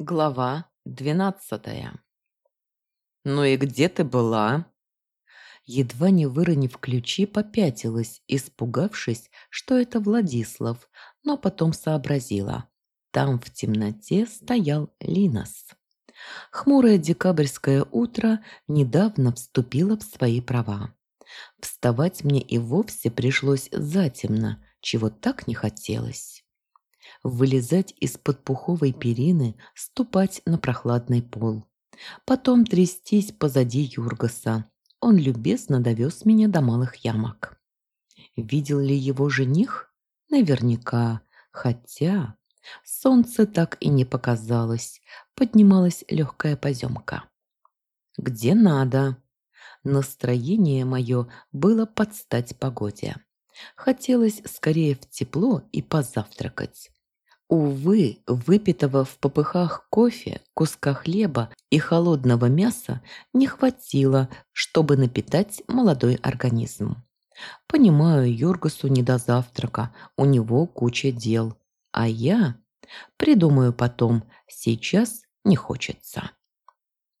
Глава двенадцатая. «Ну и где ты была?» Едва не выронив ключи, попятилась, испугавшись, что это Владислав, но потом сообразила. Там в темноте стоял Линос. Хмурое декабрьское утро недавно вступило в свои права. Вставать мне и вовсе пришлось затемно, чего так не хотелось вылезать из-под пуховой перины, ступать на прохладный пол. Потом трястись позади Юргаса. Он любезно довез меня до малых ямок. Видел ли его жених? Наверняка. Хотя солнце так и не показалось. Поднималась легкая поземка. Где надо. Настроение мое было под стать погоде. Хотелось скорее в тепло и позавтракать. Увы, выпитого в попыхах кофе, куска хлеба и холодного мяса не хватило, чтобы напитать молодой организм. Понимаю, Юргасу не до завтрака, у него куча дел. А я придумаю потом, сейчас не хочется.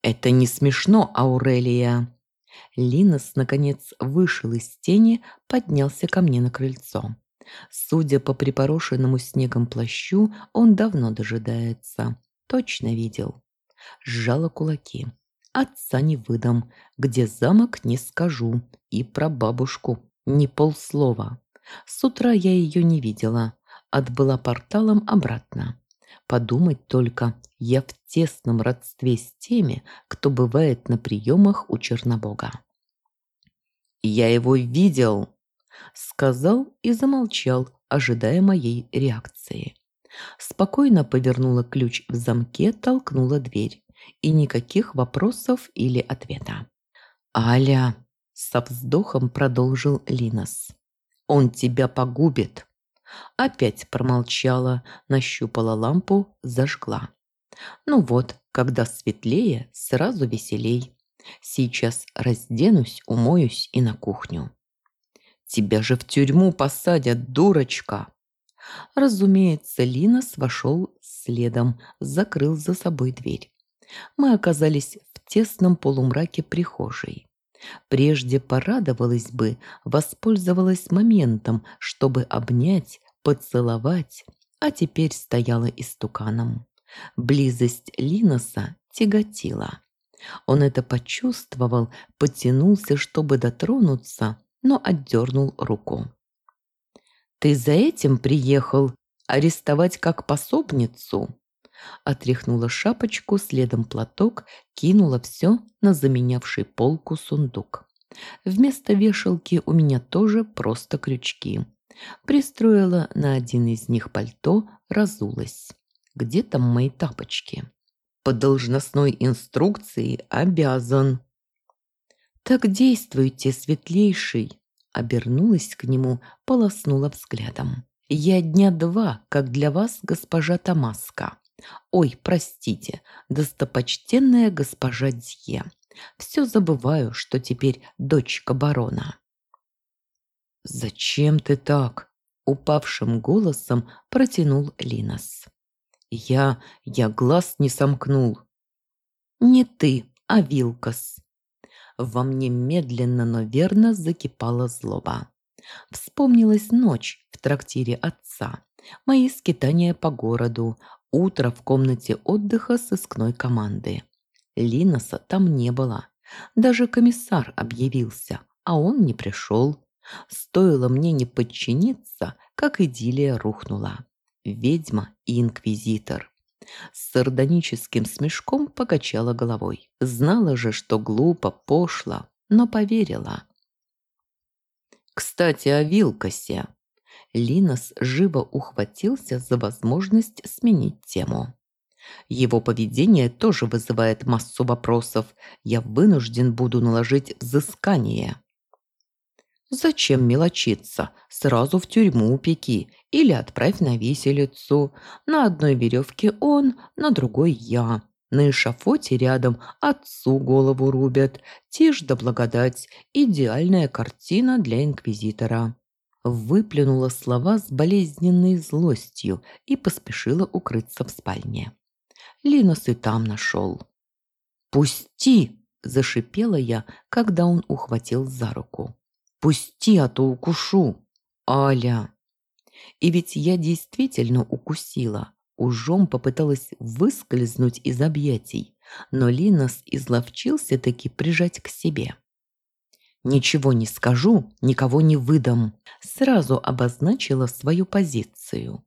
Это не смешно, Аурелия. Линос, наконец, вышел из тени, поднялся ко мне на крыльцо. Судя по припорошенному снегом плащу, он давно дожидается. Точно видел. Сжала кулаки. Отца не выдам, где замок не скажу. И про бабушку ни полслова. С утра я ее не видела. Отбыла порталом обратно. Подумать только, я в тесном родстве с теми, кто бывает на приемах у Чернобога. «Я его видел!» Сказал и замолчал, ожидая моей реакции. Спокойно повернула ключ в замке, толкнула дверь. И никаких вопросов или ответа. «Аля!» – со вздохом продолжил Линос. «Он тебя погубит!» Опять промолчала, нащупала лампу, зажгла. Ну вот, когда светлее, сразу веселей. Сейчас разденусь, умоюсь и на кухню. Тебя же в тюрьму посадят, дурочка!» Разумеется, Линос вошел следом, закрыл за собой дверь. Мы оказались в тесном полумраке прихожей. Прежде порадовалась бы, воспользовалась моментом, чтобы обнять, поцеловать, а теперь стояла истуканом. Близость Линоса тяготила. Он это почувствовал, потянулся, чтобы дотронуться, но отдернул руку. «Ты за этим приехал? Арестовать как пособницу?» Отряхнула шапочку, следом платок, кинула все на заменявший полку сундук. Вместо вешалки у меня тоже просто крючки. Пристроила на один из них пальто, разулась. Где там мои тапочки? По должностной инструкции обязан. «Так действуйте, светлейший!» Обернулась к нему, полоснула взглядом. «Я дня два, как для вас госпожа Тамаска. Ой, простите, достопочтенная госпожа Дье. Все забываю, что теперь дочка барона». «Зачем ты так?» – упавшим голосом протянул Линос. «Я... я глаз не сомкнул». «Не ты, а Вилкас», во мне медленно, но верно закипала злоба. Вспомнилась ночь в трактире отца, мои скитания по городу, утро в комнате отдыха сыскной команды. Линоса там не было. Даже комиссар объявился, а он не пришел. Стоило мне не подчиниться, как идиллия рухнула. Ведьма и инквизитор. С сардоническим смешком покачала головой. Знала же, что глупо, пошло, но поверила. Кстати, о Вилкосе. Линос живо ухватился за возможность сменить тему. Его поведение тоже вызывает массу вопросов. Я вынужден буду наложить взыскание. Зачем мелочиться? Сразу в тюрьму пеки или отправь на виселицу. На одной веревке он, на другой я. На эшафоте рядом отцу голову рубят. Тишь да благодать. Идеальная картина для инквизитора. Выплюнула слова с болезненной злостью и поспешила укрыться в спальне. Линос и там нашел. «Пусти!» – зашипела я, когда он ухватил за руку. «Пусти, а то укушу!» «Аля!» И ведь я действительно укусила. Ужом попыталась выскользнуть из объятий, но Линос изловчился таки прижать к себе. «Ничего не скажу, никого не выдам», сразу обозначила свою позицию.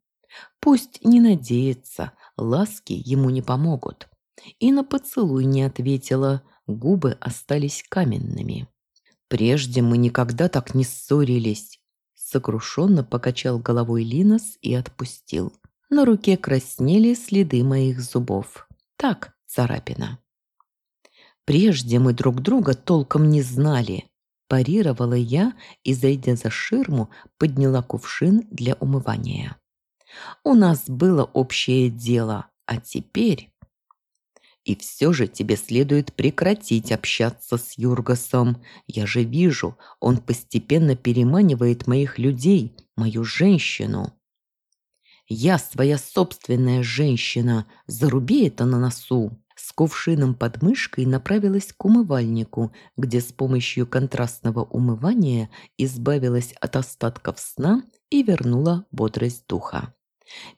Пусть не надеется, ласки ему не помогут. И на поцелуй не ответила, губы остались каменными. «Прежде мы никогда так не ссорились», сокрушенно покачал головой Линос и отпустил. На руке краснели следы моих зубов. Так, царапина. Прежде мы друг друга толком не знали. Парировала я и, зайдя за ширму, подняла кувшин для умывания. У нас было общее дело, а теперь... И все же тебе следует прекратить общаться с Юргасом. Я же вижу, он постепенно переманивает моих людей, мою женщину. Я своя собственная женщина, заруби это на носу. С кувшином под мышкой направилась к умывальнику, где с помощью контрастного умывания избавилась от остатков сна и вернула бодрость духа.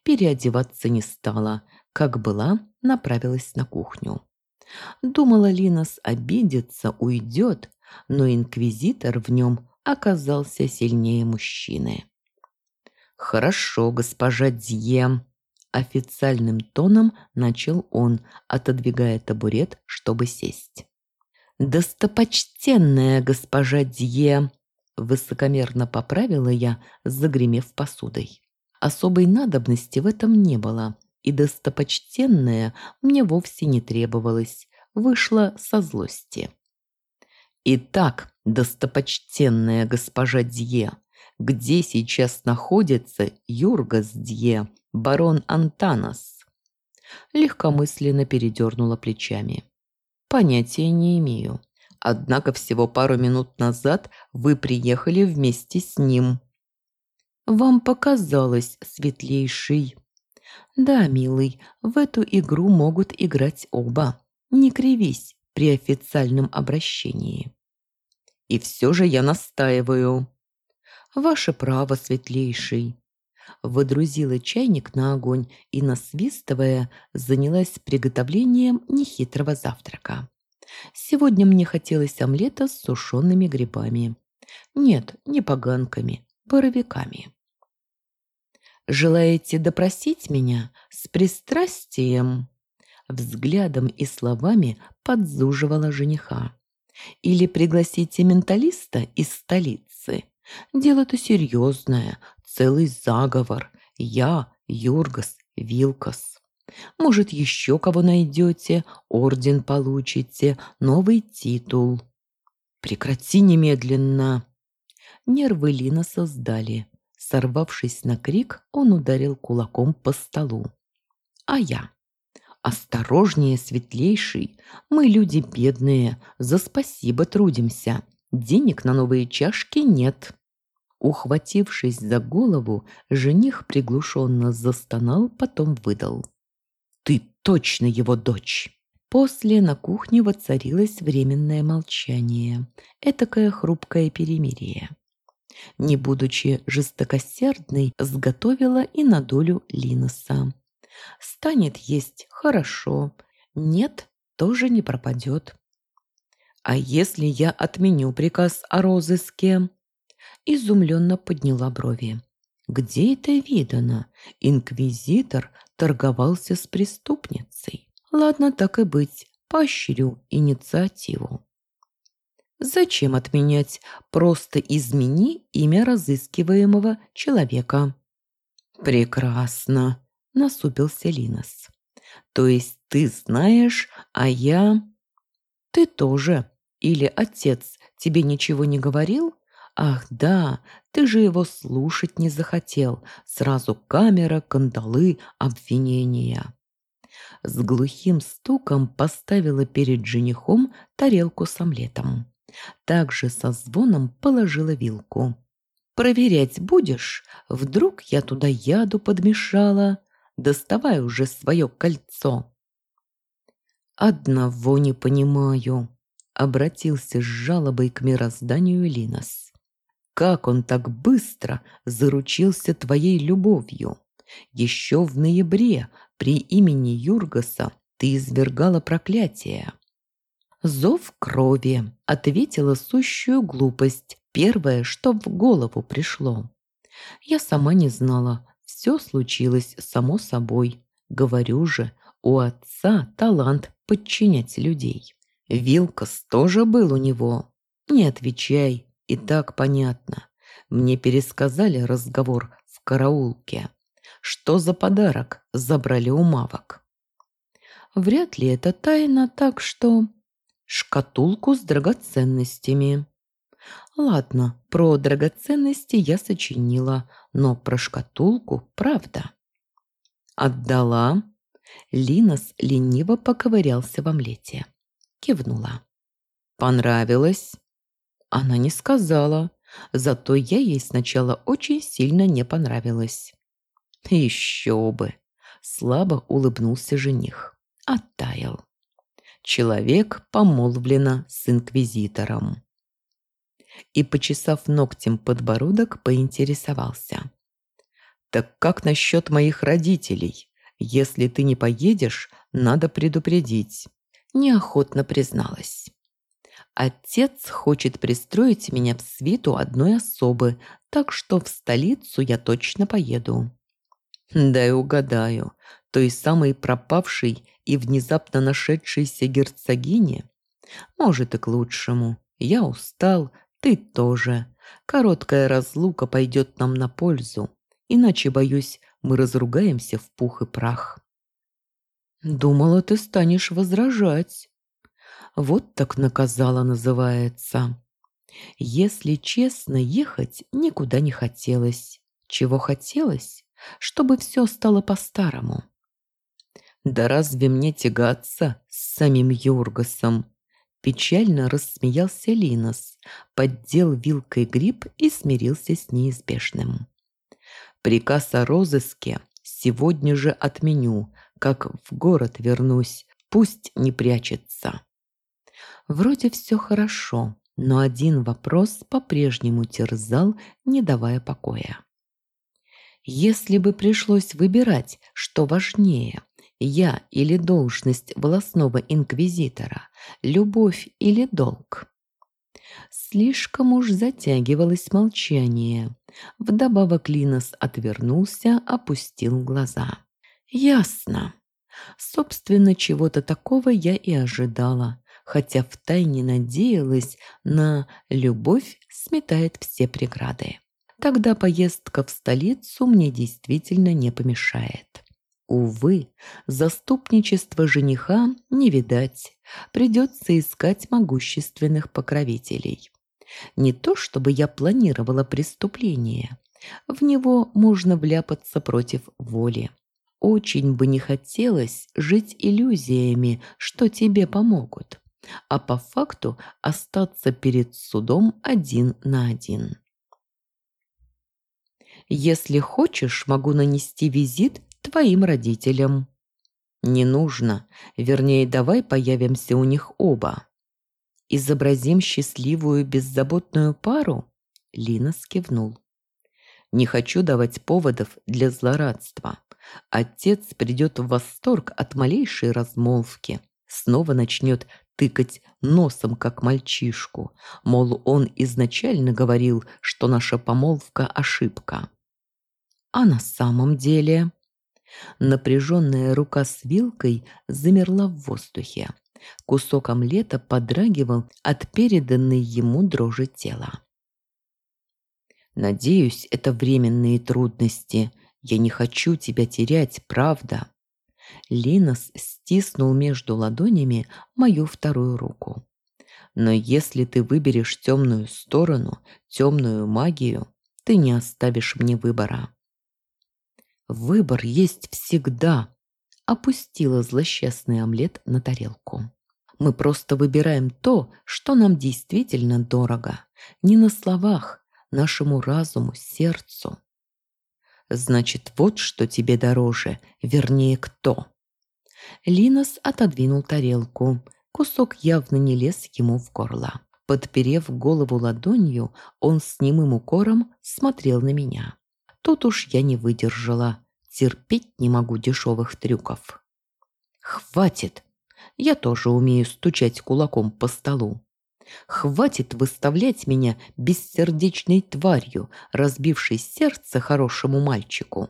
Переодеваться не стала, как была, направилась на кухню. Думала, Линос обидится, уйдет, но инквизитор в нем оказался сильнее мужчины. «Хорошо, госпожа Дье», – официальным тоном начал он, отодвигая табурет, чтобы сесть. «Достопочтенная госпожа Дье», – высокомерно поправила я, загремев посудой. Особой надобности в этом не было, и достопочтенная мне вовсе не требовалась, вышла со злости. «Итак, достопочтенная госпожа Дье, где сейчас находится Юргас Дье, барон Антанос?» Легкомысленно передернула плечами. «Понятия не имею. Однако всего пару минут назад вы приехали вместе с ним». «Вам показалось, светлейший». «Да, милый, в эту игру могут играть оба. Не кривись при официальном обращении». «И все же я настаиваю». «Ваше право, светлейший». Водрузила чайник на огонь и, насвистывая, занялась приготовлением нехитрого завтрака. Сегодня мне хотелось омлета с сушеными грибами. Нет, не поганками, боровиками. Желаете допросить меня с пристрастием?» Взглядом и словами подзуживала жениха. «Или пригласите менталиста из столицы. Дело-то серьезное, целый заговор. Я, Юргас, Вилкас. Может, еще кого найдете, орден получите, новый титул. Прекрати немедленно!» Нервы Лина создали. Сорвавшись на крик, он ударил кулаком по столу. А я? Осторожнее, светлейший. Мы люди бедные, за спасибо трудимся. Денег на новые чашки нет. Ухватившись за голову, жених приглушенно застонал, потом выдал. «Ты точно его дочь!» После на кухне воцарилось временное молчание, этакое хрупкое перемирие не будучи жестокосердной, сготовила и на долю Линоса. Станет есть хорошо, нет, тоже не пропадет. А если я отменю приказ о розыске? Изумленно подняла брови. Где это видано? Инквизитор торговался с преступницей. Ладно, так и быть, поощрю инициативу. Зачем отменять? Просто измени имя разыскиваемого человека. Прекрасно, насупился Линос. То есть ты знаешь, а я... Ты тоже. Или отец тебе ничего не говорил? Ах да, ты же его слушать не захотел. Сразу камера, кандалы, обвинения. С глухим стуком поставила перед женихом тарелку с омлетом. Также со звоном положила вилку. «Проверять будешь? Вдруг я туда яду подмешала? Доставай уже свое кольцо!» «Одного не понимаю», — обратился с жалобой к мирозданию Линос. «Как он так быстро заручился твоей любовью? Еще в ноябре при имени Юргаса ты извергала проклятие». «Зов крови», — ответила сущую глупость, первое, что в голову пришло. Я сама не знала, все случилось само собой. Говорю же, у отца талант подчинять людей. Вилкас тоже был у него. Не отвечай, и так понятно. Мне пересказали разговор в караулке. Что за подарок забрали у мавок? Вряд ли это тайна, так что... Шкатулку с драгоценностями. Ладно, про драгоценности я сочинила, но про шкатулку правда. Отдала. Линос лениво поковырялся в омлете. Кивнула. Понравилось? Она не сказала, зато я ей сначала очень сильно не понравилась. Еще бы! Слабо улыбнулся жених. Оттаял. Человек помолвлено с инквизитором и, почесав ногтем подбородок, поинтересовался. «Так как насчет моих родителей? Если ты не поедешь, надо предупредить». Неохотно призналась. Отец хочет пристроить меня в свиту одной особы, так что в столицу я точно поеду. Дай угадаю, той самой пропавшей и внезапно нашедшейся герцогине? Может и к лучшему. Я устал, ты тоже. Короткая разлука пойдет нам на пользу, иначе, боюсь, мы разругаемся в пух и прах. Думала, ты станешь возражать. Вот так наказала называется. Если честно, ехать никуда не хотелось. Чего хотелось? Чтобы все стало по-старому. Да разве мне тягаться с самим Юргасом? Печально рассмеялся Линос, поддел вилкой гриб и смирился с неизбежным. Приказ о розыске сегодня же отменю, как в город вернусь, пусть не прячется. Вроде все хорошо, но один вопрос по-прежнему терзал, не давая покоя. Если бы пришлось выбирать, что важнее, я или должность волосного инквизитора, любовь или долг. Слишком уж затягивалось молчание. Вдобавок Линос отвернулся, опустил глаза. «Ясно. Собственно, чего-то такого я и ожидала, хотя втайне надеялась на «любовь сметает все преграды». Тогда поездка в столицу мне действительно не помешает. Увы, заступничество жениха не видать. Придется искать могущественных покровителей. Не то чтобы я планировала преступление. В него можно вляпаться против воли. Очень бы не хотелось жить иллюзиями, что тебе помогут, а по факту остаться перед судом один на один. Если хочешь, могу нанести визит твоим родителям. Не нужно, вернее, давай появимся у них оба. Изобразим счастливую беззаботную пару? Лина скивнул. Не хочу давать поводов для злорадства. Отец придет в восторг от малейшей размолвки. Снова начнет тыкать носом, как мальчишку. Мол, он изначально говорил, что наша помолвка – ошибка. А на самом деле... Напряженная рука с вилкой замерла в воздухе. Кусок омлета подрагивал от переданной ему дрожи тела. «Надеюсь, это временные трудности. Я не хочу тебя терять, правда?» Линос стиснул между ладонями мою вторую руку. «Но если ты выберешь темную сторону, темную магию, ты не оставишь мне выбора». Выбор есть всегда. Опустила злосчастный омлет на тарелку. Мы просто выбираем то, что нам действительно дорого. Не на словах, нашему разуму, сердцу. Значит, вот что тебе дороже, вернее, кто. Линос отодвинул тарелку. Кусок явно не лез ему в горло. Подперев голову ладонью, он с немым укором смотрел на меня. Тут уж я не выдержала. Терпеть не могу дешевых трюков. «Хватит!» Я тоже умею стучать кулаком по столу. Хватит выставлять меня бессердечной тварью, разбившей сердце хорошему мальчику.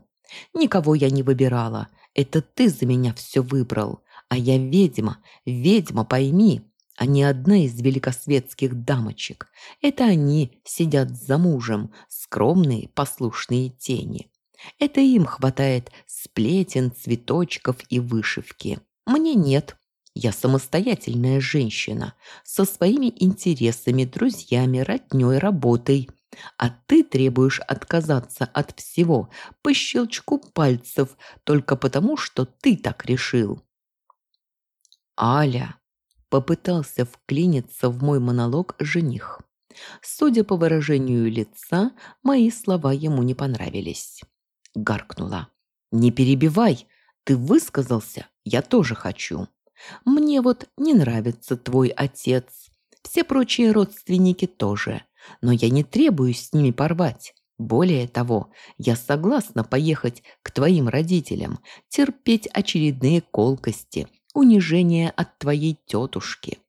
Никого я не выбирала. Это ты за меня все выбрал. А я ведьма, ведьма, пойми, а не одна из великосветских дамочек. Это они сидят за мужем, скромные, послушные тени. Это им хватает сплетен, цветочков и вышивки. Мне нет. Я самостоятельная женщина, со своими интересами, друзьями, роднёй, работой. А ты требуешь отказаться от всего по щелчку пальцев только потому, что ты так решил. Аля попытался вклиниться в мой монолог жених. Судя по выражению лица, мои слова ему не понравились. Гаркнула. «Не перебивай! Ты высказался, я тоже хочу. Мне вот не нравится твой отец. Все прочие родственники тоже. Но я не требую с ними порвать. Более того, я согласна поехать к твоим родителям, терпеть очередные колкости, унижение от твоей тетушки.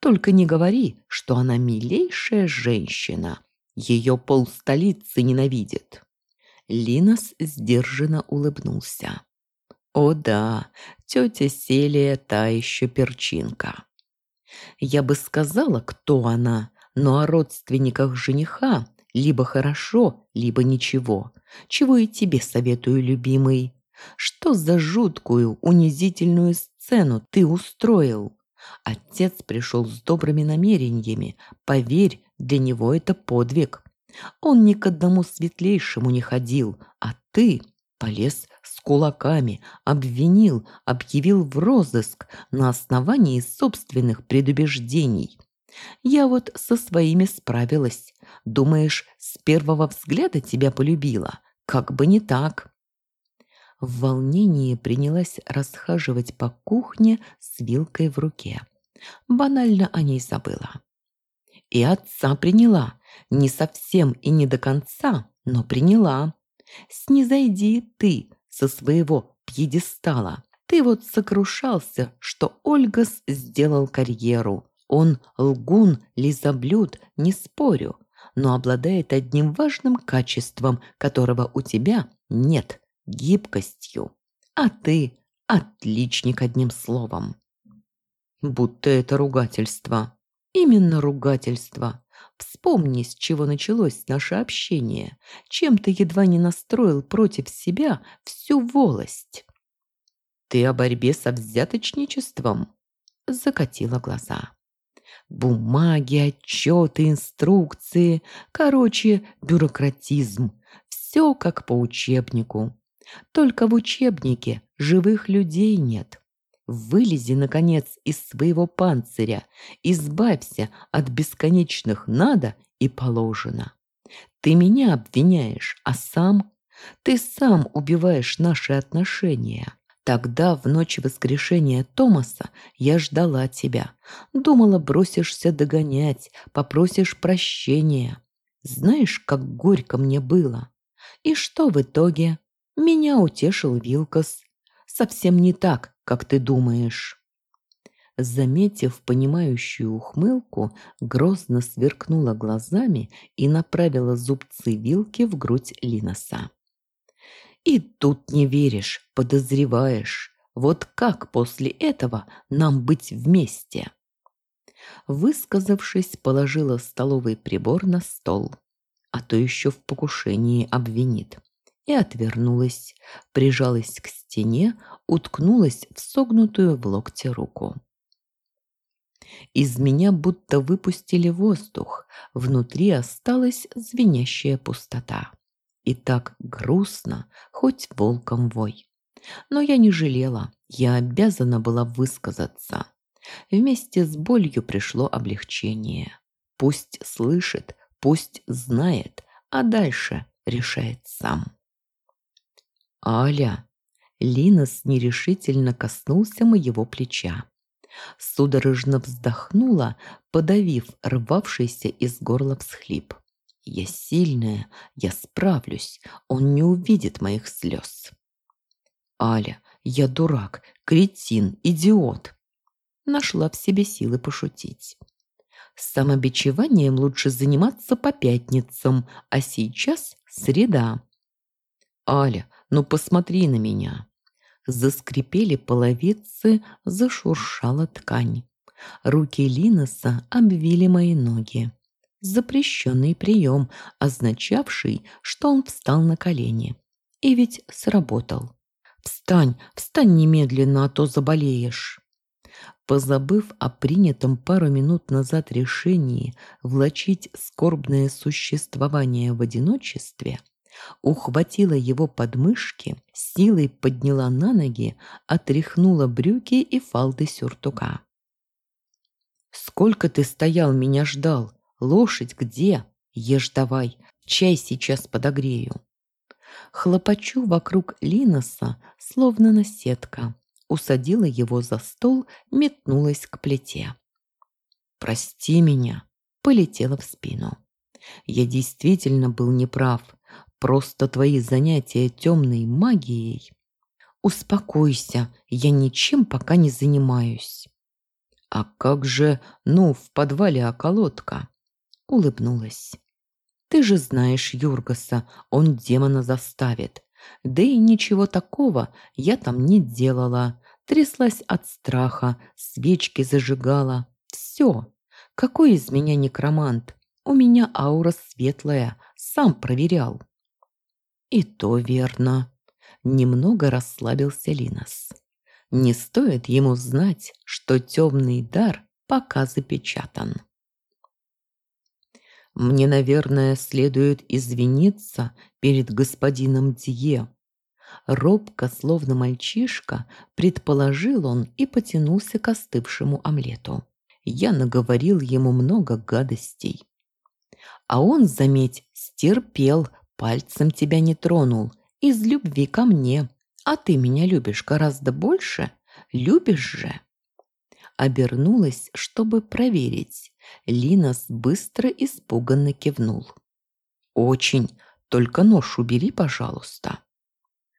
Только не говори, что она милейшая женщина. Ее полстолицы ненавидит. Линос сдержанно улыбнулся. О да, тетя Селия та еще перчинка. Я бы сказала, кто она, но о родственниках жениха либо хорошо, либо ничего. Чего и тебе советую, любимый. Что за жуткую, унизительную сцену ты устроил? Отец пришел с добрыми намерениями. Поверь, для него это подвиг. Он ни к одному светлейшему не ходил, а ты полез с кулаками, обвинил, объявил в розыск на основании собственных предубеждений. Я вот со своими справилась. Думаешь, с первого взгляда тебя полюбила? Как бы не так в волнении принялась расхаживать по кухне с вилкой в руке. Банально о ней забыла. И отца приняла. Не совсем и не до конца, но приняла. Снизойди ты со своего пьедестала. Ты вот сокрушался, что Ольгас сделал карьеру. Он лгун, лизоблюд, не спорю, но обладает одним важным качеством, которого у тебя нет гибкостью. А ты – отличник одним словом. Будто это ругательство. Именно ругательство. Вспомни, с чего началось наше общение. Чем ты едва не настроил против себя всю волость. Ты о борьбе со взяточничеством? Закатила глаза. Бумаги, отчеты, инструкции. Короче, бюрократизм. Все как по учебнику. Только в учебнике живых людей нет. Вылези, наконец, из своего панциря, избавься от бесконечных «надо» и «положено». Ты меня обвиняешь, а сам... Ты сам убиваешь наши отношения. Тогда, в ночь воскрешения Томаса, я ждала тебя. Думала, бросишься догонять, попросишь прощения. Знаешь, как горько мне было. И что в итоге? Меня утешил Вилкос. Совсем не так, как ты думаешь. Заметив понимающую ухмылку, грозно сверкнула глазами и направила зубцы вилки в грудь Линоса. «И тут не веришь, подозреваешь. Вот как после этого нам быть вместе?» Высказавшись, положила столовый прибор на стол, а то еще в покушении обвинит и отвернулась, прижалась к стене, уткнулась в согнутую в локте руку. Из меня будто выпустили воздух, внутри осталась звенящая пустота. И так грустно, хоть волком вой. Но я не жалела, я обязана была высказаться. Вместе с болью пришло облегчение. Пусть слышит, пусть знает, а дальше решает сам. «Аля!» Линос нерешительно коснулся моего плеча. Судорожно вздохнула, подавив рвавшийся из горла всхлип. «Я сильная, я справлюсь, он не увидит моих слез». «Аля, я дурак, кретин, идиот!» Нашла в себе силы пошутить. Самобичеванием лучше заниматься по пятницам, а сейчас среда. «Аля, ну посмотри на меня!» Заскрипели половицы, зашуршала ткань. Руки Линоса обвили мои ноги. Запрещенный прием, означавший, что он встал на колени. И ведь сработал. «Встань, встань немедленно, а то заболеешь!» Позабыв о принятом пару минут назад решении влачить скорбное существование в одиночестве, ухватила его подмышки, силой подняла на ноги, отряхнула брюки и фалды сюртука. «Сколько ты стоял, меня ждал? Лошадь где? Ешь давай, чай сейчас подогрею». Хлопочу вокруг Линоса, словно наседка. Усадила его за стол, метнулась к плите. «Прости меня», — полетела в спину. «Я действительно был неправ. Просто твои занятия темной магией...» «Успокойся, я ничем пока не занимаюсь». «А как же, ну, в подвале околотка?» Улыбнулась. «Ты же знаешь Юргаса, он демона заставит. Да и ничего такого я там не делала. Тряслась от страха, свечки зажигала. Все. Какой из меня некромант? У меня аура светлая, сам проверял. И то верно. Немного расслабился Линос. Не стоит ему знать, что темный дар пока запечатан. Мне, наверное, следует извиниться перед господином Дье. Робко, словно мальчишка, предположил он и потянулся к остывшему омлету. Я наговорил ему много гадостей. А он, заметь, стерпел, пальцем тебя не тронул, из любви ко мне. А ты меня любишь гораздо больше? Любишь же?» Обернулась, чтобы проверить. Линос быстро испуганно кивнул. «Очень. Только нож убери, пожалуйста».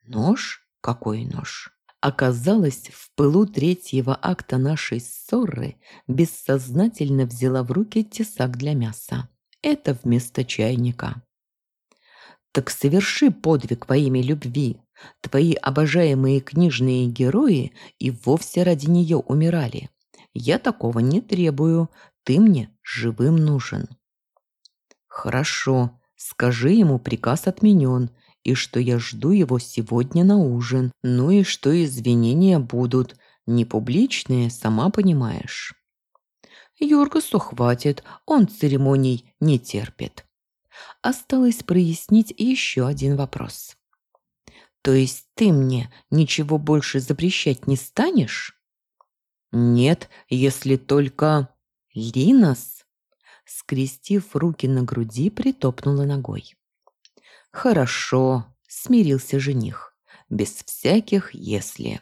«Нож? Какой нож?» Оказалось, в пылу третьего акта нашей ссоры бессознательно взяла в руки тесак для мяса. Это вместо чайника. Так соверши подвиг во имя любви. Твои обожаемые книжные герои и вовсе ради нее умирали. Я такого не требую. Ты мне живым нужен. Хорошо. Скажи ему, приказ отменен, и что я жду его сегодня на ужин. Ну и что извинения будут. Не публичные, сама понимаешь. Юргасу хватит, он церемоний не терпит осталось прояснить еще один вопрос. «То есть ты мне ничего больше запрещать не станешь?» «Нет, если только...» «Линос?» Скрестив руки на груди, притопнула ногой. «Хорошо», — смирился жених, без всяких «если».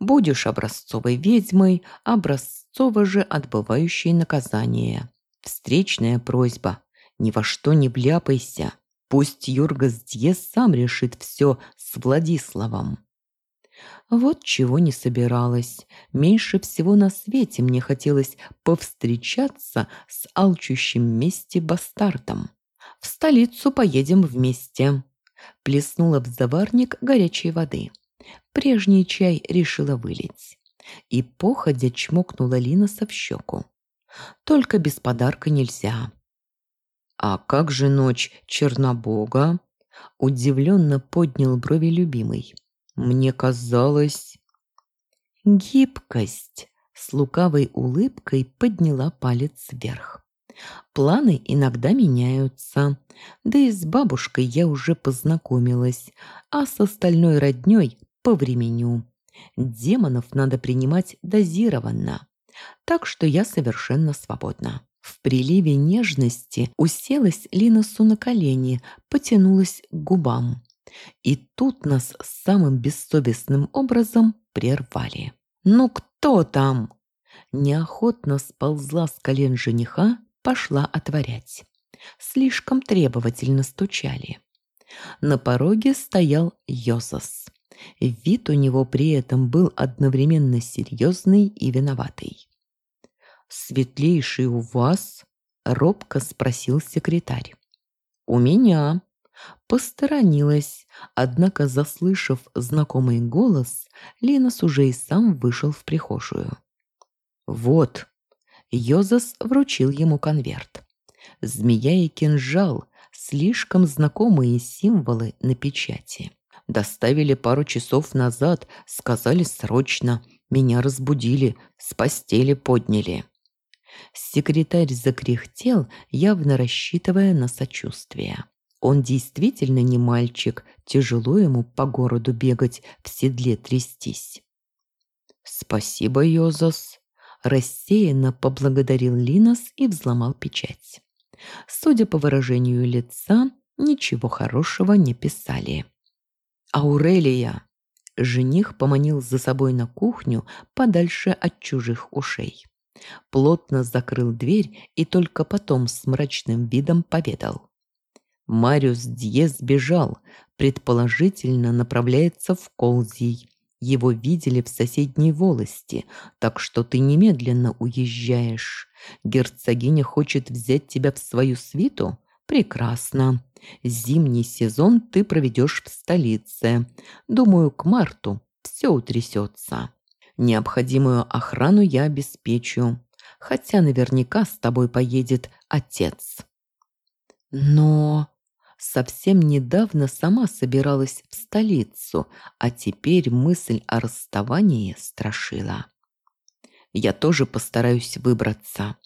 «Будешь образцовой ведьмой, образцово же отбывающей наказание. Встречная просьба. Ни во что не вляпайся. Пусть Юргас Дьес сам решит все с Владиславом. Вот чего не собиралась. Меньше всего на свете мне хотелось повстречаться с алчущим мести бастардом. В столицу поедем вместе. Плеснула в заварник горячей воды. Прежний чай решила вылить. И походя чмокнула Линоса в щеку. Только без подарка нельзя. «А как же ночь Чернобога?» Удивленно поднял брови любимый. «Мне казалось...» «Гибкость!» С лукавой улыбкой подняла палец вверх. Планы иногда меняются. Да и с бабушкой я уже познакомилась, а с остальной роднёй по времени. Демонов надо принимать дозированно. Так что я совершенно свободна. В приливе нежности уселась Линосу на колени, потянулась к губам. И тут нас самым бессовестным образом прервали. «Ну кто там?» Неохотно сползла с колен жениха, пошла отворять. Слишком требовательно стучали. На пороге стоял Йозас. Вид у него при этом был одновременно серьезный и виноватый. «Светлейший у вас?» – робко спросил секретарь. «У меня». Посторонилась, однако, заслышав знакомый голос, Линос уже и сам вышел в прихожую. «Вот». Йозас вручил ему конверт. Змея и кинжал – слишком знакомые символы на печати. Доставили пару часов назад, сказали срочно. Меня разбудили, с постели подняли. Секретарь закряхтел, явно рассчитывая на сочувствие. Он действительно не мальчик, тяжело ему по городу бегать, в седле трястись. «Спасибо, Йозас», – рассеянно поблагодарил Линос и взломал печать. Судя по выражению лица, ничего хорошего не писали. «Аурелия!» Жених поманил за собой на кухню подальше от чужих ушей. Плотно закрыл дверь и только потом с мрачным видом поведал. Мариус Дье сбежал, предположительно направляется в Колзий. Его видели в соседней волости, так что ты немедленно уезжаешь. Герцогиня хочет взять тебя в свою свиту? Прекрасно. Зимний сезон ты проведешь в столице. Думаю, к марту все утрясется. Необходимую охрану я обеспечу. Хотя наверняка с тобой поедет отец. Но совсем недавно сама собиралась в столицу, а теперь мысль о расставании страшила. Я тоже постараюсь выбраться.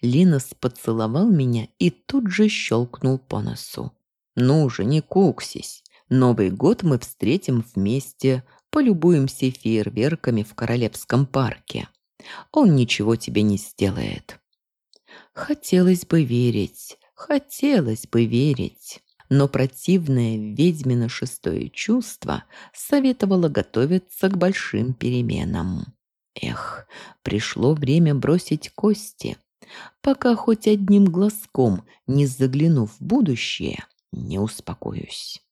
Линос поцеловал меня и тут же щелкнул по носу. «Ну же, не куксись. Новый год мы встретим вместе, полюбуемся фейерверками в Королевском парке. Он ничего тебе не сделает». Хотелось бы верить, хотелось бы верить но противное ведьмино шестое чувство советовало готовиться к большим переменам. Эх, пришло время бросить кости. Пока хоть одним глазком, не заглянув в будущее, не успокоюсь.